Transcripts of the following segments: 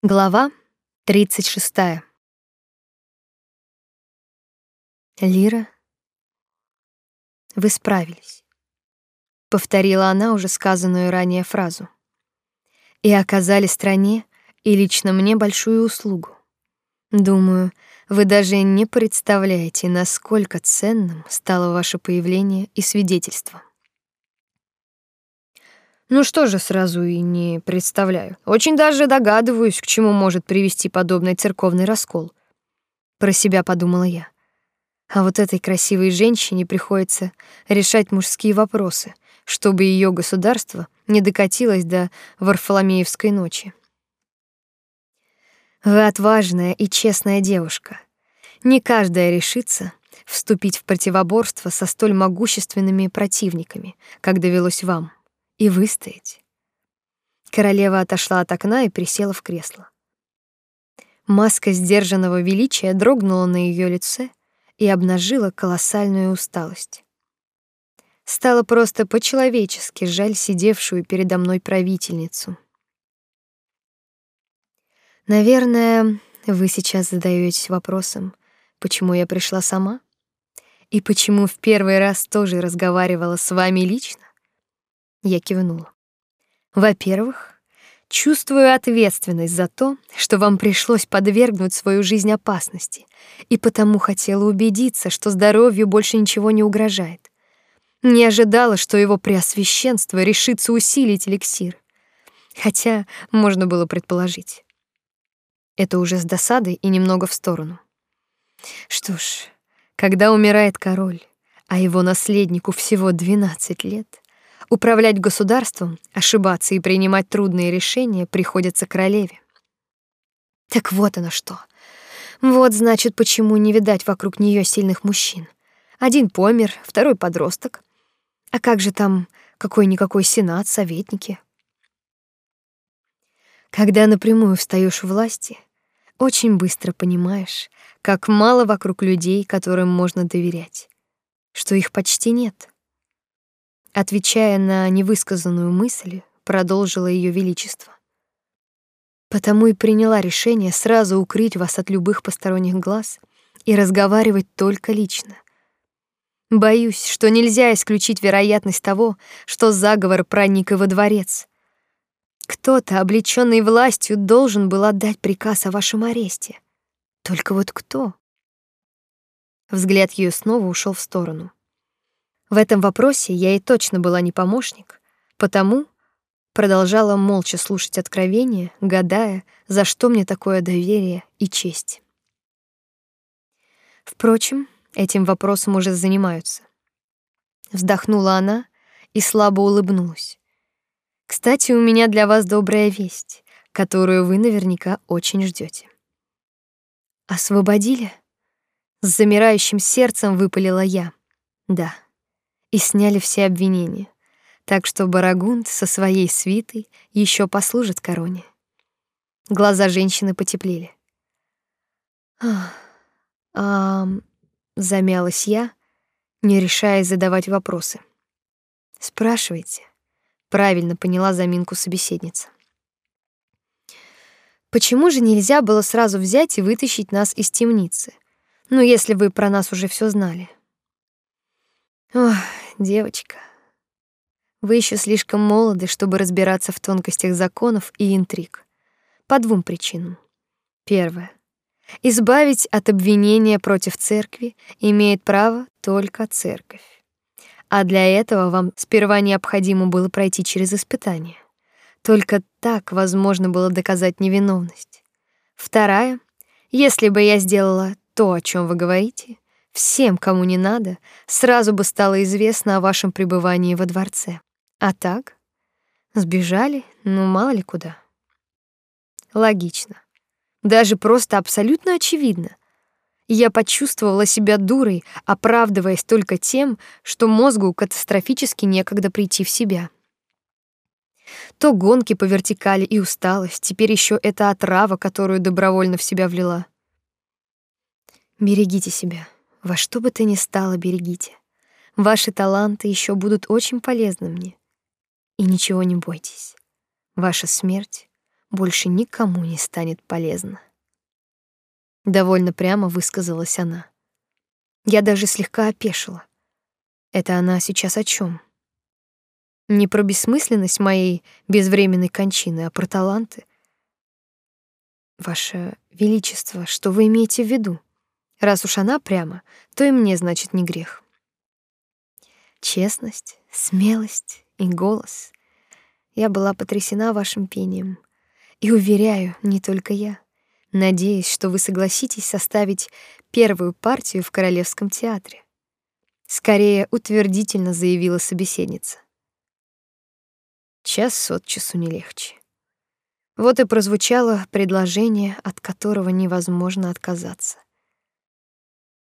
Глава 36. Лира, вы справились. Повторила она уже сказанную ранее фразу. И оказали стране и лично мне большую услугу. Думаю, вы даже не представляете, насколько ценным стало ваше появление и свидетельство. Ну что же, сразу и не представляю. Очень даже догадываюсь, к чему может привести подобный церковный раскол. Про себя подумала я. А вот этой красивой женщине приходится решать мужские вопросы, чтобы ее государство не докатилось до Варфоломеевской ночи. Вы отважная и честная девушка. Не каждая решится вступить в противоборство со столь могущественными противниками, как довелось вам и выстоять. Королева отошла от окна и присела в кресло. Маска сдержанного величия дрогнула на ее лице и обнажила колоссальную усталость. Стало просто по-человечески жаль сидевшую передо мной правительницу. Наверное, вы сейчас задаетесь вопросом, почему я пришла сама и почему в первый раз тоже разговаривала с вами лично. Я кивнула. Во-первых, чувствую ответственность за то, что вам пришлось подвергнуть свою жизнь опасности, и потому хотела убедиться, что здоровью больше ничего не угрожает. Не ожидала, что его преосвященство решится усилить эликсир. Хотя можно было предположить. Это уже с досадой и немного в сторону. Что ж, когда умирает король, а его наследнику всего 12 лет, Управлять государством, ошибаться и принимать трудные решения приходится королеве. Так вот оно что. Вот значит, почему не видать вокруг нее сильных мужчин. Один помер, второй подросток. А как же там какой-никакой сенат, советники? Когда напрямую встаешь в власти, очень быстро понимаешь, как мало вокруг людей, которым можно доверять, что их почти нет. Отвечая на невысказанную мысль, продолжила ее величество. Потому и приняла решение сразу укрыть вас от любых посторонних глаз и разговаривать только лично. Боюсь, что нельзя исключить вероятность того, что заговор проник и во дворец. Кто-то, облечённый властью, должен был отдать приказ о вашем аресте. Только вот кто? Взгляд ее снова ушел в сторону. В этом вопросе я и точно была не помощник, потому продолжала молча слушать откровения, гадая, за что мне такое доверие и честь. Впрочем, этим вопросом уже занимаются. Вздохнула она и слабо улыбнулась. Кстати, у меня для вас добрая весть, которую вы наверняка очень ждете. Освободили? С замирающим сердцем выпалила я. Да и сняли все обвинения. Так что Барагунд со своей свитой еще послужит короне. Глаза женщины потеплели. А, замялась я, не решая задавать вопросы. Спрашивайте. Правильно поняла заминку собеседница. Почему же нельзя было сразу взять и вытащить нас из темницы? Ну, если вы про нас уже все знали. Ох, девочка, вы еще слишком молоды, чтобы разбираться в тонкостях законов и интриг. По двум причинам. Первое. Избавить от обвинения против церкви имеет право только церковь. А для этого вам сперва необходимо было пройти через испытание. Только так возможно было доказать невиновность. Вторая. Если бы я сделала то, о чем вы говорите, Всем, кому не надо, сразу бы стало известно о вашем пребывании во дворце. А так? Сбежали? Ну, мало ли куда. Логично. Даже просто абсолютно очевидно. Я почувствовала себя дурой, оправдываясь только тем, что мозгу катастрофически некогда прийти в себя. То гонки по вертикали и усталость, теперь еще эта отрава, которую добровольно в себя влила. Берегите себя. Во что бы то ни стало, берегите. Ваши таланты еще будут очень полезны мне. И ничего не бойтесь. Ваша смерть больше никому не станет полезно. Довольно прямо высказалась она. Я даже слегка опешила. Это она сейчас о чем? Не про бессмысленность моей безвременной кончины, а про таланты. Ваше величество, что вы имеете в виду? Раз уж она прямо, то и мне, значит, не грех. Честность, смелость и голос. Я была потрясена вашим пением. И уверяю, не только я. Надеюсь, что вы согласитесь составить первую партию в Королевском театре. Скорее утвердительно заявила собеседница. Час от часу не легче. Вот и прозвучало предложение, от которого невозможно отказаться.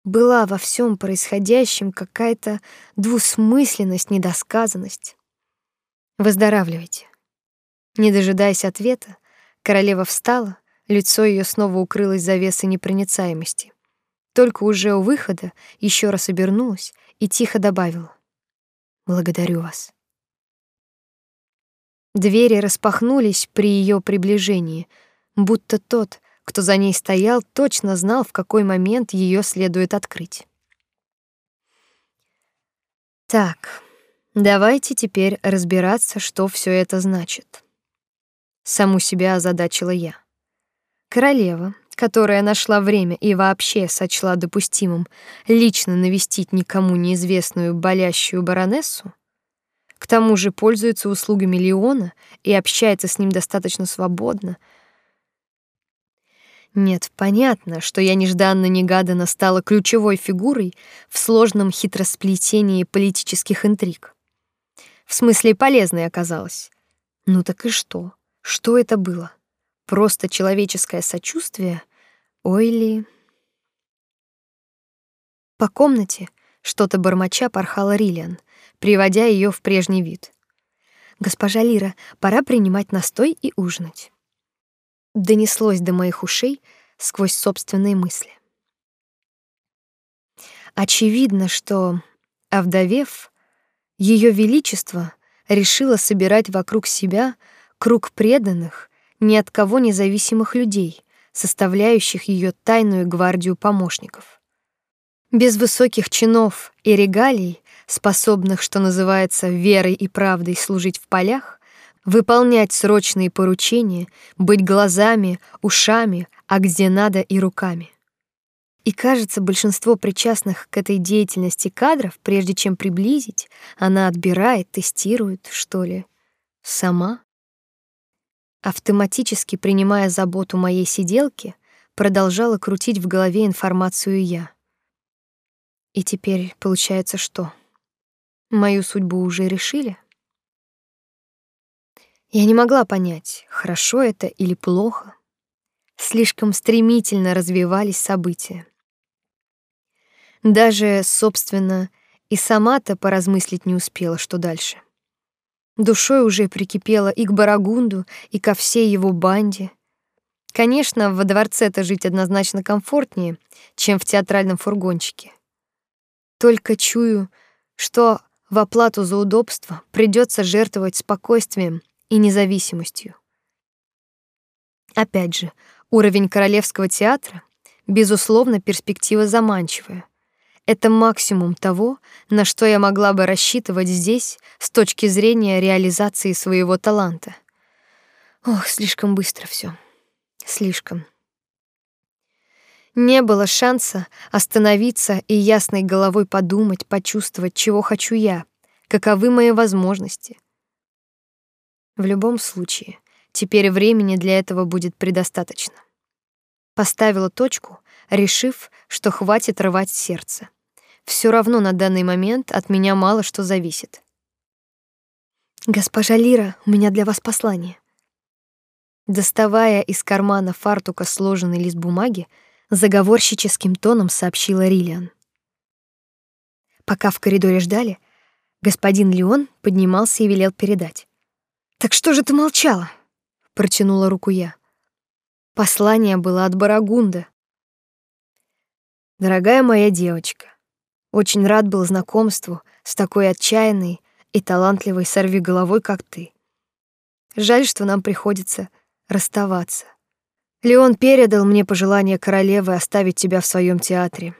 Была во всем происходящем какая-то двусмысленность, недосказанность. Выздоравливайте. Не дожидаясь ответа, королева встала, лицо ее снова укрылось завесой непроницаемости. Только уже у выхода еще раз обернулась и тихо добавила: "Благодарю вас". Двери распахнулись при ее приближении, будто тот, кто за ней стоял, точно знал, в какой момент ее следует открыть. Так, давайте теперь разбираться, что все это значит. Саму себя озадачила я. Королева, которая нашла время и вообще сочла допустимым лично навестить никому неизвестную болящую баронессу, к тому же пользуется услугами Леона и общается с ним достаточно свободно — нет, понятно, что я нежданно-негаданно стала ключевой фигурой в сложном хитросплетении политических интриг. В смысле, полезной оказалась. Ну так и что? Что это было? Просто человеческое сочувствие? Ой ли... По комнате что-то бормоча порхала Риллиан, приводя ее в прежний вид. «Госпожа Лира, пора принимать настой и ужинать» донеслось до моих ушей сквозь собственные мысли. Очевидно, что, овдовев, ее величество решило собирать вокруг себя круг преданных, ни от кого независимых людей, составляющих ее тайную гвардию помощников. Без высоких чинов и регалий, способных, что называется, верой и правдой служить в полях, выполнять срочные поручения, быть глазами, ушами, а где надо и руками. И кажется, большинство причастных к этой деятельности кадров, прежде чем приблизить, она отбирает, тестирует, что ли, сама. Автоматически принимая заботу моей сиделки, продолжала крутить в голове информацию я. И теперь получается что? Мою судьбу уже решили? Я не могла понять, хорошо это или плохо. Слишком стремительно развивались события. Даже, собственно, и сама-то поразмыслить не успела, что дальше. Душой уже прикипела и к Барагунду, и ко всей его банде. Конечно, во дворце-то жить однозначно комфортнее, чем в театральном фургончике. Только чую, что в оплату за удобство придется жертвовать спокойствием и независимостью. Опять же, уровень Королевского театра безусловно перспектива заманчивая. Это максимум того, на что я могла бы рассчитывать здесь с точки зрения реализации своего таланта. Ох, слишком быстро все, Слишком. Не было шанса остановиться и ясной головой подумать, почувствовать, чего хочу я, каковы мои возможности, в любом случае, теперь времени для этого будет предостаточно. Поставила точку, решив, что хватит рвать сердце. Все равно на данный момент от меня мало что зависит. Госпожа Лира, у меня для вас послание. Доставая из кармана фартука сложенный лист бумаги, заговорщическим тоном сообщила Рилиан. Пока в коридоре ждали, господин Леон поднимался и велел передать. Так что же ты молчала? протянула руку я. Послание было от Барагунда. Дорогая моя девочка, очень рад был знакомству с такой отчаянной и талантливой сорвиголовой, как ты. Жаль, что нам приходится расставаться. Леон передал мне пожелание королевы оставить тебя в своем театре.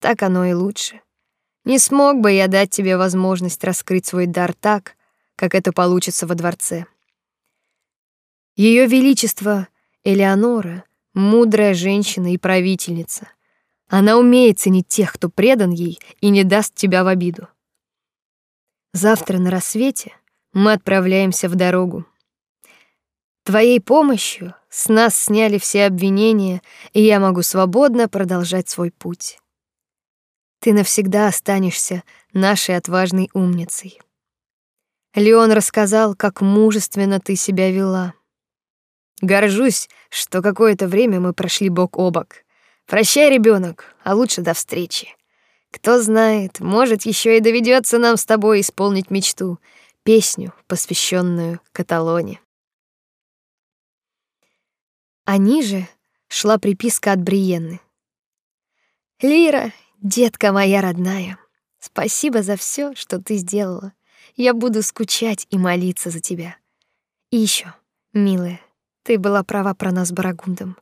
Так оно и лучше. Не смог бы я дать тебе возможность раскрыть свой дар так, как это получится во дворце. Ее величество Элеонора мудрая женщина и правительница. Она умеет ценить тех, кто предан ей и не даст тебя в обиду. Завтра на рассвете мы отправляемся в дорогу. Твоей помощью с нас сняли все обвинения, и я могу свободно продолжать свой путь. Ты навсегда останешься нашей отважной умницей. Леон рассказал, как мужественно ты себя вела. Горжусь, что какое-то время мы прошли бок о бок. Прощай, ребенок, а лучше до встречи. Кто знает, может, еще и доведется нам с тобой исполнить мечту, песню, посвященную Каталоне. А ниже шла приписка от Бриенны. Лира, детка моя родная, спасибо за все, что ты сделала. Я буду скучать и молиться за тебя. И еще, милая, ты была права про нас с Барагундом.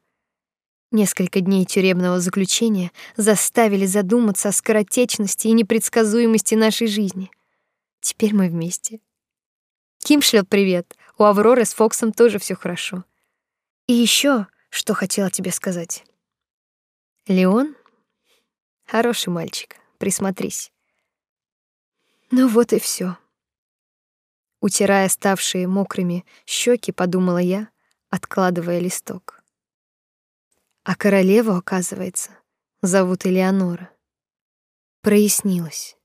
Несколько дней тюремного заключения заставили задуматься о скоротечности и непредсказуемости нашей жизни. Теперь мы вместе. Ким шлет привет. У Авроры с Фоксом тоже все хорошо. И еще, что хотела тебе сказать. Леон хороший мальчик, присмотрись. Ну вот и все. Утирая ставшие мокрыми щеки, подумала я, откладывая листок. А королеву, оказывается, зовут Элеонора. Прояснилось.